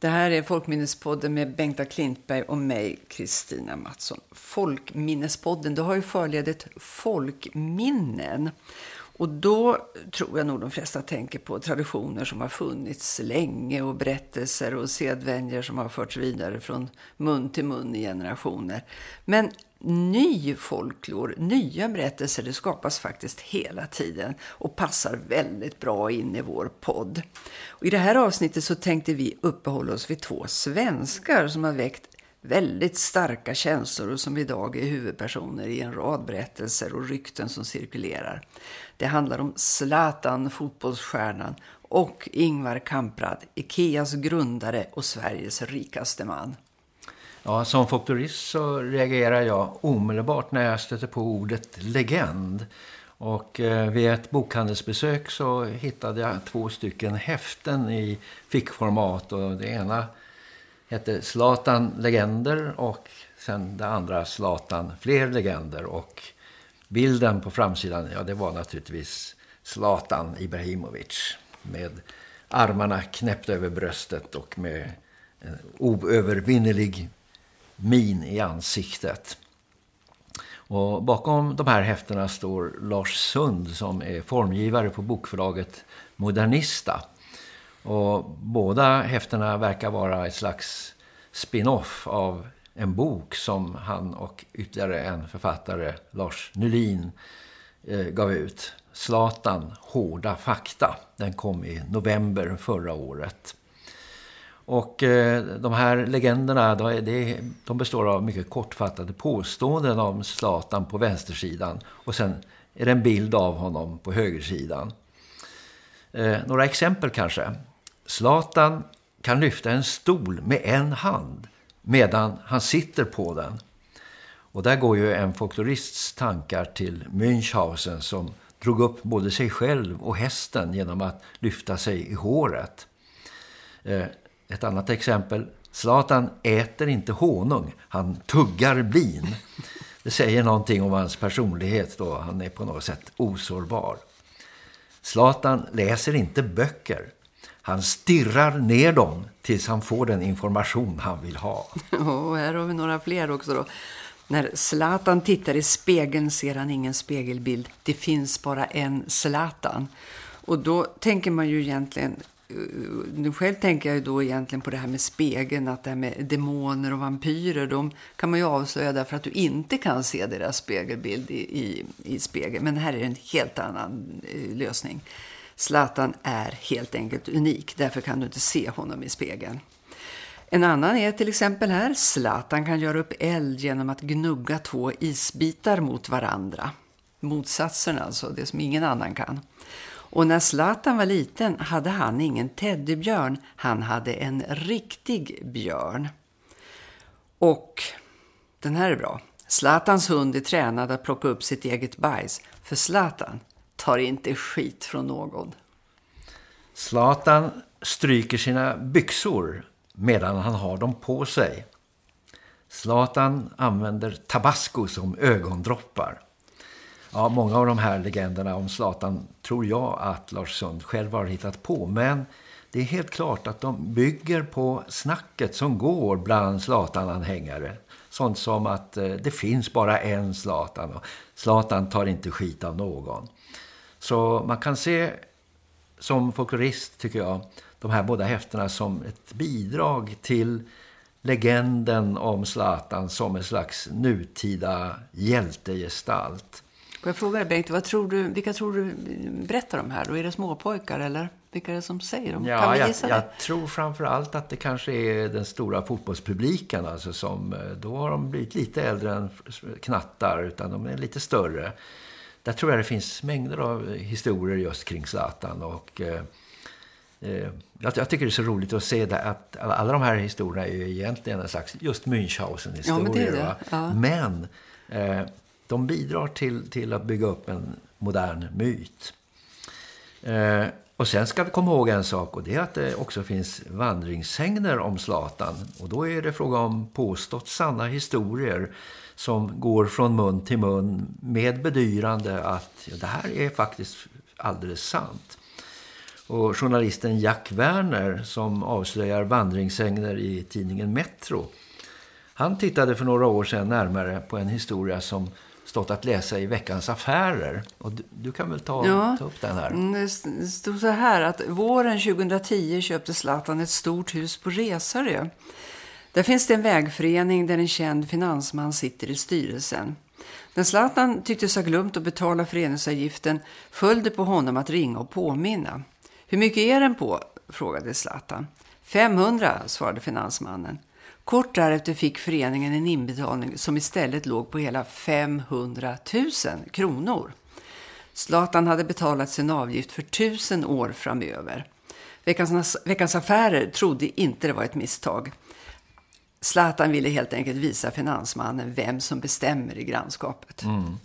Det här är Folkminnespodden med Bengta Klintberg och mig, Kristina Mattsson. Folkminnespodden, det har ju förledet folkminnen. Och då tror jag nog de flesta tänker på traditioner som har funnits länge och berättelser och sedvänjer som har förts vidare från mun till mun i generationer. Men ny folklor, nya berättelser, det skapas faktiskt hela tiden och passar väldigt bra in i vår podd. Och I det här avsnittet så tänkte vi uppehålla oss vid två svenskar som har väckt väldigt starka känslor och som idag är huvudpersoner i en rad berättelser och rykten som cirkulerar. Det handlar om Zlatan, fotbollsstjärnan, och Ingvar Kamprad, Ikeas grundare och Sveriges rikaste man. Ja, som folklorist så reagerar jag omedelbart när jag stöter på ordet legend. Och eh, vid ett bokhandelsbesök så hittade jag två stycken häften i fickformat och det ena hette Slatan Legender och sen det andra Slatan Fler Legender och bilden på framsidan, ja det var naturligtvis Slatan Ibrahimovic med armarna knäppt över bröstet och med en oövervinnelig min i ansiktet. Och bakom de här häftena står Lars Sund som är formgivare på bokförlaget Modernista. Och båda häftena verkar vara ett slags spin-off av en bok som han och ytterligare en författare, Lars Nylin, eh, gav ut. Slatan, hårda fakta. Den kom i november förra året. Och eh, de här legenderna de består av mycket kortfattade påståenden om Slatan på vänstersidan. Och sen är det en bild av honom på högersidan. Eh, några exempel kanske. Slatan kan lyfta en stol med en hand medan han sitter på den. Och där går ju en folklorists tankar till Münchhausen som drog upp både sig själv och hästen genom att lyfta sig i håret. Eh, ett annat exempel. Zlatan äter inte honung, han tuggar bin. Det säger någonting om hans personlighet då. Han är på något sätt osårbar. Zlatan läser inte böcker. Han stirrar ner dem tills han får den information han vill ha. Och här har vi några fler också då. När Zlatan tittar i spegeln ser han ingen spegelbild. Det finns bara en Zlatan. Och då tänker man ju egentligen Eh, nu själv tänker jag då egentligen på det här med spegeln, att det här med demoner och vampyrer, de kan man ju avslöja därför att du inte kan se deras spegelbild i, i, i spegeln. Men här är det en helt annan eh, lösning. Zlatan är helt enkelt unik, därför kan du inte se honom i spegeln. En annan är till exempel här, Zlatan kan göra upp eld genom att gnugga två isbitar mot varandra. Motsatsen alltså, det som ingen annan kan. Och när Zlatan var liten hade han ingen teddybjörn, han hade en riktig björn. Och den här är bra. Zlatans hund är tränad att plocka upp sitt eget bajs, för Zlatan tar inte skit från någon. Zlatan stryker sina byxor medan han har dem på sig. Zlatan använder tabasco som ögondroppar. Ja, många av de här legenderna om Zlatan tror jag att Lars Sund själv har hittat på. Men det är helt klart att de bygger på snacket som går bland Zlatan-anhängare. Sånt som att eh, det finns bara en Zlatan och Zlatan tar inte skit av någon. Så man kan se som folklorist tycker jag de här båda häfterna som ett bidrag till legenden om Zlatan som en slags nutida hjältegestalt. Får jag fråga dig Bengt, vad tror du, vilka tror du berättar de här? Då är det småpojkar eller vilka är det som säger dem? Ja, jag, jag, tror framförallt att det kanske är den stora fotbollspubliken alltså som, eh, då har de blivit lite äldre än knattar utan de är lite större. Där tror jag det finns mängder av historier just kring Zlatan och eh, eh jag, jag, tycker det är så roligt att se det, att alla de här historierna är ju egentligen en slags just Münchhausen-historier. Ja, men, det det. Ja. men eh, de bidrar till, till att bygga upp en modern myt. Eh, och sen ska vi komma ihåg en sak och det är att det också finns vandringssägner om Slatan. Och då är det fråga om påstått sanna historier som går från mun till mun med bedyrande att ja, det här är faktiskt alldeles sant. Och journalisten Jack Werner som avslöjar vandringssägner i tidningen Metro. Han tittade för några år sedan närmare på en historia som stått att läsa i veckans affärer. Och du, du kan väl ta, ja, ta upp den här? Mm, det stod så här att våren 2010 köpte Zlatan ett stort hus på Resarö. Där finns det en vägförening där en känd finansman sitter i styrelsen. När Zlatan tycktes ha glömt att betala föreningsavgiften föll det på honom att ringa och påminna. Hur mycket är den på? frågade Zlatan. 500, svarade finansmannen. Kort därefter fick föreningen en inbetalning som istället låg på hela 500 000 kronor. Zlatan hade betalat sin avgift för tusen år framöver. Veckans, veckans affärer trodde inte det var ett misstag. Zlatan ville helt enkelt visa finansmannen vem som bestämmer i grannskapet. Mm.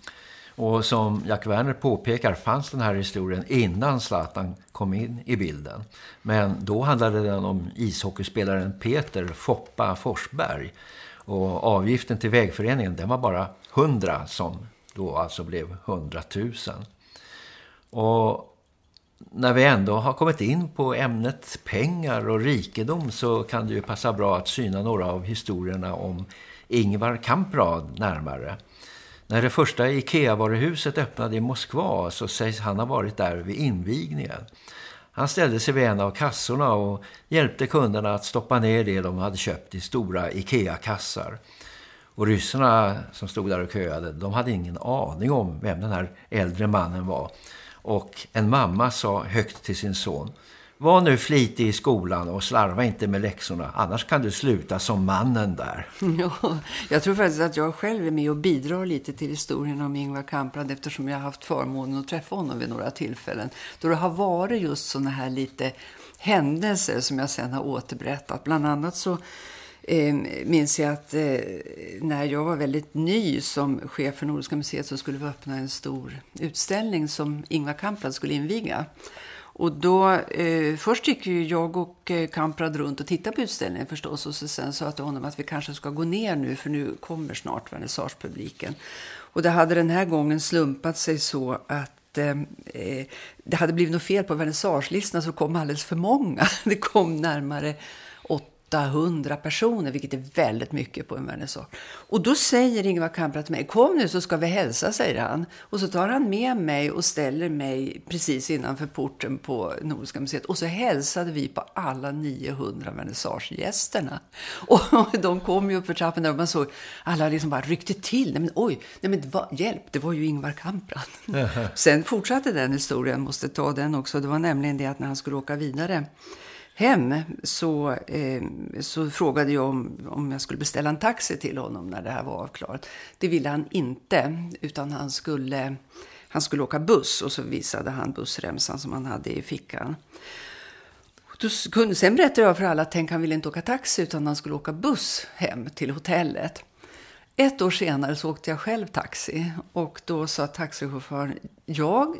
Och som Jack Werner påpekar fanns den här historien innan Zlatan kom in i bilden. Men då handlade den om ishockeyspelaren Peter Foppa Forsberg. Och avgiften till vägföreningen den var bara 100 som då alltså blev 100 000. Och när vi ändå har kommit in på ämnet pengar och rikedom så kan det ju passa bra att syna några av historierna om Ingvar Kamprad närmare. När det första Ikea-varuhuset öppnade i Moskva så sägs han ha varit där vid invigningen. Han ställde sig vid en av kassorna och hjälpte kunderna att stoppa ner det de hade köpt i stora Ikea-kassar. Och ryssarna som stod där och köade, de hade ingen aning om vem den här äldre mannen var. Och en mamma sa högt till sin son var nu flitig i skolan och slarva inte med läxorna. Annars kan du sluta som mannen där. Ja, jag tror faktiskt att jag själv är med och bidrar lite till historien om Ingvar Kamprad eftersom jag har haft förmånen att träffa honom vid några tillfällen. Då det har varit just sådana här lite händelser som jag sen har återberättat. Bland annat så eh, minns jag att eh, när jag var väldigt ny som chef för Nordiska museet så skulle vi öppna en stor utställning som Ingvar Kamprad skulle inviga. Och då, eh, först gick ju jag och eh, Kamprad runt och tittade på utställningen förstås. Och så sen sa jag till honom att vi kanske ska gå ner nu för nu kommer snart vernissagepubliken. Och det hade den här gången slumpat sig så att eh, eh det hade blivit något fel på vernissagelistan så kom alldeles för många. Det kom närmare 800 personer, vilket är väldigt mycket på en vernissage. Och då säger Ingvar Kamprad till mig, kom nu så ska vi hälsa, säger han. Och så tar han med mig och ställer mig precis innanför porten på Nordiska museet. Och så hälsade vi på alla 900 vernissagegästerna. Och de kom ju upp för trappen där och man såg, alla liksom bara ryckte till. Nej men oj, nej men va, hjälp, det var ju Ingvar Kamprad. Sen fortsatte den historien, måste ta den också. Det var nämligen det att när han skulle åka vidare hem så, eh, så frågade jag om, om jag skulle beställa en taxi till honom när det här var avklarat. Det ville han inte, utan han skulle, han skulle åka buss och så visade han bussremsan som han hade i fickan. Kunde, sen berättade jag för alla att tänk han ville inte åka taxi utan han skulle åka buss hem till hotellet. Ett år senare så åkte jag själv taxi och då sa taxichauffören, jag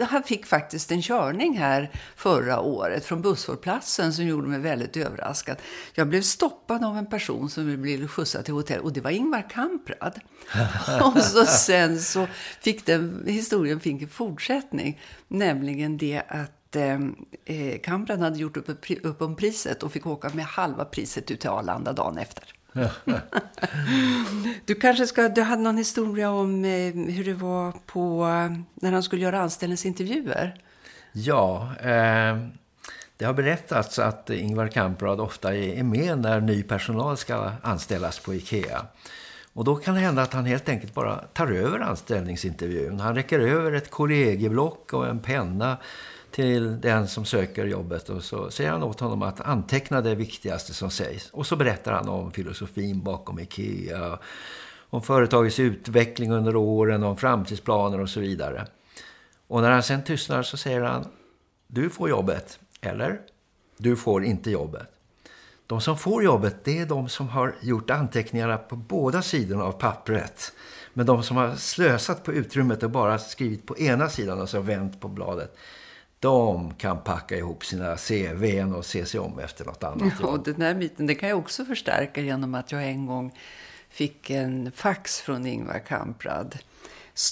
han fick faktiskt en körning här förra året från busshållplatsen som gjorde mig väldigt överraskad. Jag blev stoppad av en person som ville skjutsa till hotell och det var Ingvar Kamprad. och så sen så fick den historien fick en fortsättning, nämligen det att eh, eh Kamprad hade gjort upp, upp om priset och fick åka med halva priset ut till Arlanda dagen efter du kanske ska, du hade någon historia om eh, hur det var på eh, när han skulle göra anställningsintervjuer. Ja, eh, det har berättats att Ingvar Kamprad ofta är med när ny personal ska anställas på Ikea. Och då kan det hända att han helt enkelt bara tar över anställningsintervjun. Han räcker över ett kollegieblock och en penna till den som söker jobbet och så säger han åt honom att anteckna det viktigaste som sägs. Och så berättar han om filosofin bakom Ikea, om företagets utveckling under åren, om framtidsplaner och så vidare. Och när han sen tystnar så säger han du får jobbet eller du får inte jobbet. De som får jobbet det är de som har gjort anteckningarna på båda sidorna av pappret. Men de som har slösat på utrymmet och bara skrivit på ena sidan och så vänt på bladet de kan packa ihop sina CVn och se sig om efter något annat. Ja, och den här myten det kan jag också förstärka genom att jag en gång fick en fax från Ingvar Kamprad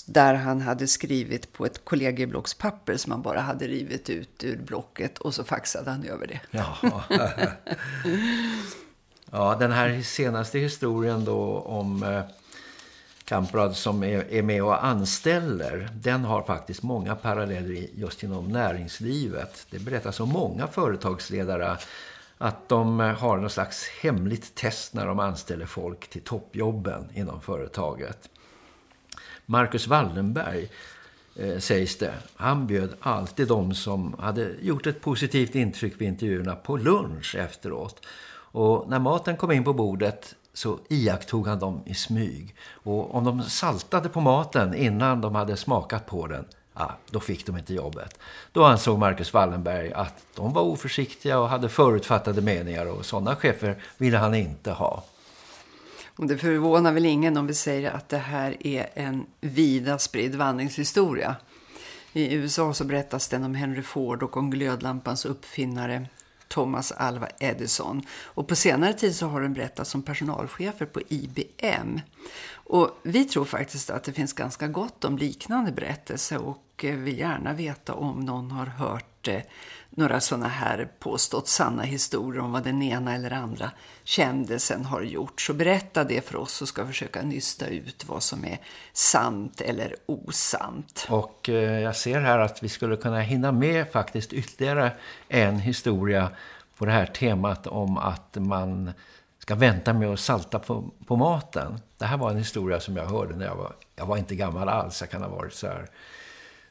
där han hade skrivit på ett kollegieblockspapper som han bara hade rivit ut ur blocket och så faxade han över det. Ja, ja den här senaste historien då om eh, Kamprad som är, är med och anställer, den har faktiskt många paralleller just inom näringslivet. Det berättas om många företagsledare att de eh, har någon slags hemligt test när de anställer folk till toppjobben inom företaget. Marcus Wallenberg eh, sägs det, han bjöd alltid de som hade gjort ett positivt intryck vid intervjuerna på lunch efteråt. Och när maten kom in på bordet så iakttog han dem i smyg. Och om de saltade på maten innan de hade smakat på den, ja, då fick de inte jobbet. Då ansåg Marcus Wallenberg att de var oförsiktiga och hade förutfattade meningar och sådana chefer ville han inte ha. Och det förvånar väl ingen om vi säger att det här är en vida spridd vandringshistoria. I USA så berättas den om Henry Ford och om glödlampans uppfinnare Thomas Alva Edison. Och på senare tid så har den berättats om personalchefer på IBM. Och vi tror faktiskt att det finns ganska gott om liknande berättelser och eh, vill gärna veta om någon har hört eh, några sådana här påstått sanna historier om vad den ena eller andra kändisen har gjort. Så berätta det för oss och ska försöka nysta ut vad som är sant eller osant. Och eh, jag ser här att vi skulle kunna hinna med faktiskt ytterligare en historia på det här temat om att man ska vänta med att salta på, på maten. Det här var en historia som jag hörde när jag var, jag var inte gammal alls, jag kan ha varit så här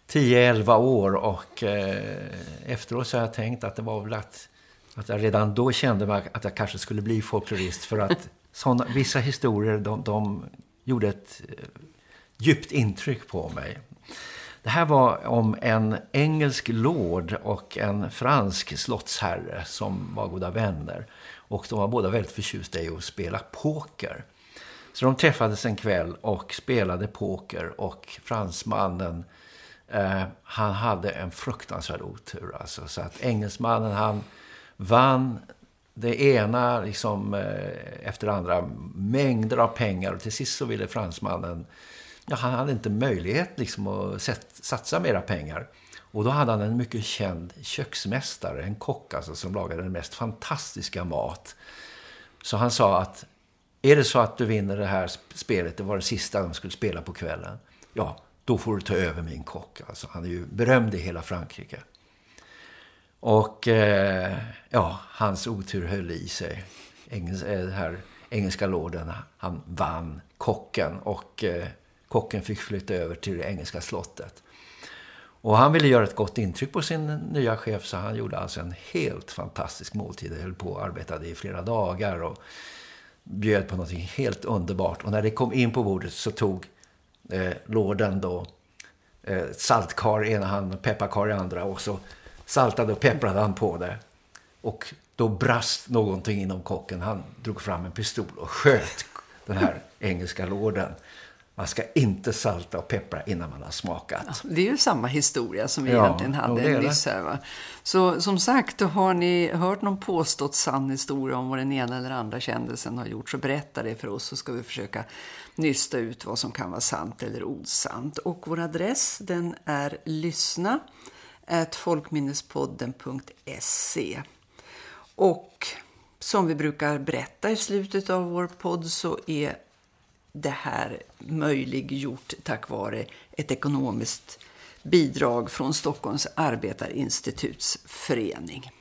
10-11 år och eh, efteråt så har jag tänkt att det var väl att, att jag redan då kände att jag kanske skulle bli folklorist för att såna, vissa historier de, de gjorde ett eh, djupt intryck på mig. Det här var om en engelsk lord och en fransk slottsherre som var goda vänner. Och de var båda väldigt förtjusta i att spela poker. Så de träffades en kväll och spelade poker och fransmannen Eh, han hade en fruktansvärd otur. Alltså. Så att engelsmannen han vann det ena liksom, eh, efter det andra mängder av pengar. Och till sist så ville fransmannen, ja han hade inte möjlighet liksom, att set, satsa mera pengar. Och då hade han en mycket känd köksmästare, en kock alltså, som lagade den mest fantastiska mat. Så han sa att är det så att du vinner det här spelet, det var det sista de skulle spela på kvällen. Ja, då får du ta över min kock. Alltså, han är ju berömd i hela Frankrike. Och eh, ja, hans otur höll i sig. Engels, eh, här engelska lorden, han vann kocken och eh, kocken fick flytta över till det engelska slottet. Och han ville göra ett gott intryck på sin nya chef så han gjorde alltså en helt fantastisk måltid. Han höll på och arbetade i flera dagar och bjöd på något helt underbart. Och när det kom in på bordet så tog eh, lådan då eh, saltkar i ena handen och pepparkar i andra och så saltade och pepprade han på det. Och då brast någonting inom kocken. Han drog fram en pistol och sköt den här engelska lorden. Man ska inte salta och peppra innan man har smakat. Ja, det är ju samma historia som vi ja, egentligen hade det nyss här va? Så som sagt, har ni hört någon påstått sann historia om vad den ena eller andra kändisen har gjort så berätta det för oss så ska vi försöka nysta ut vad som kan vara sant eller osant. Och vår adress den är lyssna folkminnespodden.se Och som vi brukar berätta i slutet av vår podd så är det här möjliggjort tack vare ett ekonomiskt bidrag från Stockholms arbetarinstituts förening.